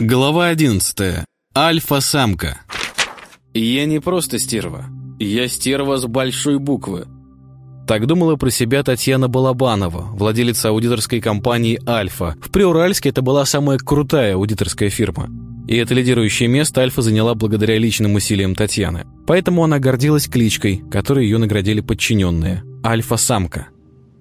Глава 11. Альфа-самка. Я не просто стерва. Я стерва с большой буквы. Так думала про себя Татьяна Балабанова, владелица аудиторской компании «Альфа». В Приуральске это была самая крутая аудиторская фирма. И это лидирующее место Альфа заняла благодаря личным усилиям Татьяны. Поэтому она гордилась кличкой, которой ее наградили подчиненные – «Альфа-самка».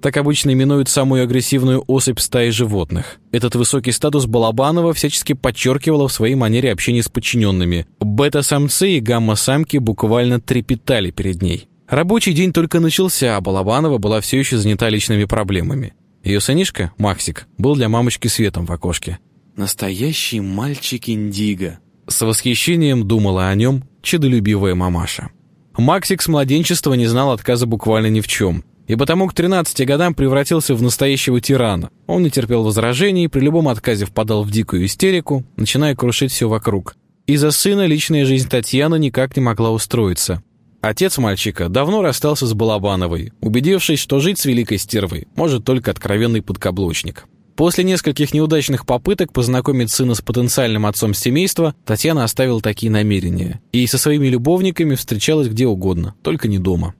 Так обычно именуют самую агрессивную особь стаи животных. Этот высокий статус Балабанова всячески подчеркивала в своей манере общения с подчиненными. Бета-самцы и гамма-самки буквально трепетали перед ней. Рабочий день только начался, а Балабанова была все еще занята личными проблемами. Ее сынишка, Максик, был для мамочки светом в окошке. «Настоящий мальчик Индиго», — с восхищением думала о нем чудолюбивая мамаша. Максик с младенчества не знал отказа буквально ни в чем — и потому к 13 годам превратился в настоящего тирана. Он не терпел возражений, при любом отказе впадал в дикую истерику, начиная крушить все вокруг. Из-за сына личная жизнь Татьяны никак не могла устроиться. Отец мальчика давно расстался с Балабановой, убедившись, что жить с великой стервой может только откровенный подкаблучник. После нескольких неудачных попыток познакомить сына с потенциальным отцом семейства, Татьяна оставила такие намерения. И со своими любовниками встречалась где угодно, только не дома.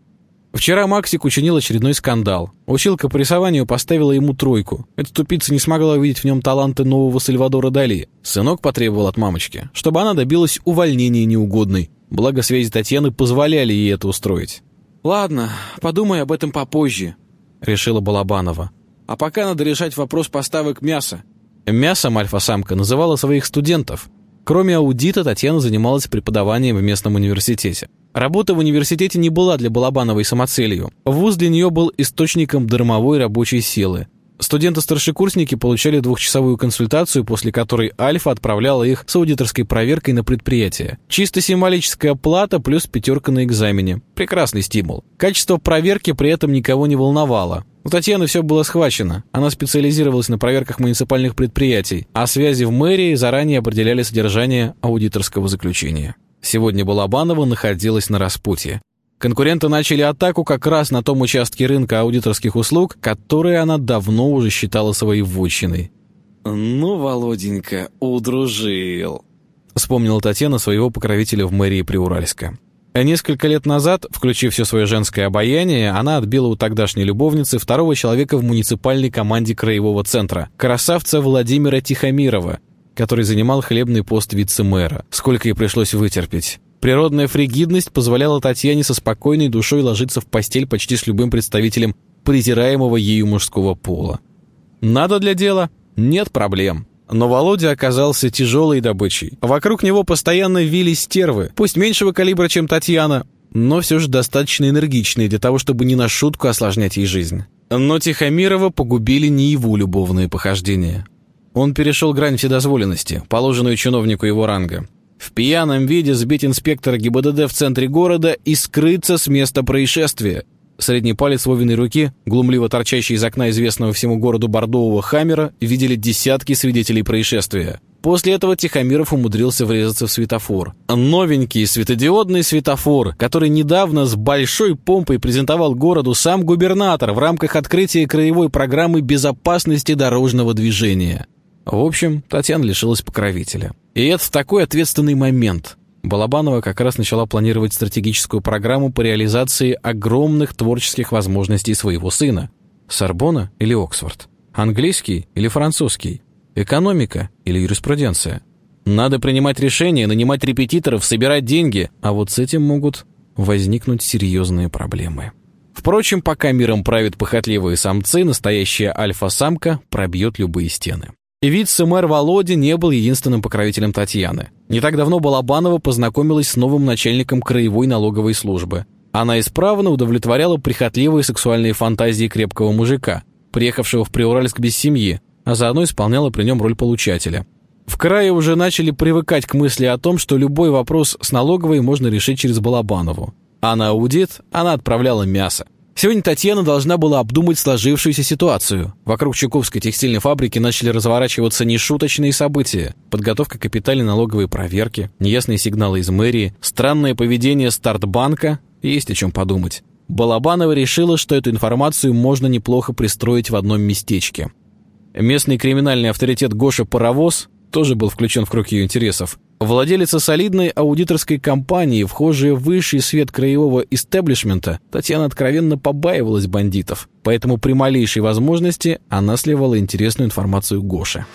Вчера Максик учинил очередной скандал. Училка по рисованию поставила ему тройку. Эта тупица не смогла увидеть в нем таланты нового Сальвадора Дали. Сынок потребовал от мамочки, чтобы она добилась увольнения неугодной. Благо связи Татьяны позволяли ей это устроить. «Ладно, подумай об этом попозже», — решила Балабанова. «А пока надо решать вопрос поставок мяса». Мясом альфа-самка называла своих студентов. Кроме аудита, Татьяна занималась преподаванием в местном университете. Работа в университете не была для Балабановой самоцелью. Вуз для нее был источником дармовой рабочей силы. Студенты-старшекурсники получали двухчасовую консультацию, после которой Альфа отправляла их с аудиторской проверкой на предприятие. Чисто символическая плата плюс пятерка на экзамене. Прекрасный стимул. Качество проверки при этом никого не волновало. У Татьяны все было схвачено. Она специализировалась на проверках муниципальных предприятий, а связи в мэрии заранее определяли содержание аудиторского заключения. Сегодня Балабанова находилась на распутье. Конкуренты начали атаку как раз на том участке рынка аудиторских услуг, который она давно уже считала своей вотчиной. «Ну, Володенька, удружил», — вспомнила Татьяна своего покровителя в мэрии Приуральска. Несколько лет назад, включив все свое женское обаяние, она отбила у тогдашней любовницы второго человека в муниципальной команде краевого центра, красавца Владимира Тихомирова, который занимал хлебный пост вице-мэра. Сколько ей пришлось вытерпеть. Природная фригидность позволяла Татьяне со спокойной душой ложиться в постель почти с любым представителем презираемого ею мужского пола. Надо для дела? Нет проблем. Но Володя оказался тяжелой добычей. Вокруг него постоянно вились стервы, пусть меньшего калибра, чем Татьяна, но все же достаточно энергичные для того, чтобы не на шутку осложнять ей жизнь. Но Тихомирова погубили не его любовные похождения. Он перешел грань вседозволенности, положенную чиновнику его ранга. В пьяном виде сбить инспектора ГИБДД в центре города и скрыться с места происшествия. Средний палец Вовиной руки, глумливо торчащий из окна известного всему городу бордового «Хаммера», видели десятки свидетелей происшествия. После этого Тихомиров умудрился врезаться в светофор. Новенький светодиодный светофор, который недавно с большой помпой презентовал городу сам губернатор в рамках открытия краевой программы безопасности дорожного движения. В общем, Татьяна лишилась покровителя. И это такой ответственный момент. Балабанова как раз начала планировать стратегическую программу по реализации огромных творческих возможностей своего сына. Сорбона или Оксфорд? Английский или французский? Экономика или юриспруденция? Надо принимать решения, нанимать репетиторов, собирать деньги, а вот с этим могут возникнуть серьезные проблемы. Впрочем, пока миром правят похотливые самцы, настоящая альфа-самка пробьет любые стены. Вице-мэр Володя не был единственным покровителем Татьяны. Не так давно Балабанова познакомилась с новым начальником краевой налоговой службы. Она исправно удовлетворяла прихотливые сексуальные фантазии крепкого мужика, приехавшего в Приуральск без семьи, а заодно исполняла при нем роль получателя. В крае уже начали привыкать к мысли о том, что любой вопрос с налоговой можно решить через Балабанову. А на аудит она отправляла мясо. Сегодня Татьяна должна была обдумать сложившуюся ситуацию. Вокруг Чуковской текстильной фабрики начали разворачиваться нешуточные события. Подготовка капитальной налоговой проверки, неясные сигналы из мэрии, странное поведение Стартбанка. Есть о чем подумать. Балабанова решила, что эту информацию можно неплохо пристроить в одном местечке. Местный криминальный авторитет Гоша Паровоз тоже был включен в круг ее интересов. Владелица солидной аудиторской компании, вхожая в высший свет краевого истеблишмента, Татьяна откровенно побаивалась бандитов, поэтому при малейшей возможности она сливала интересную информацию Гоше.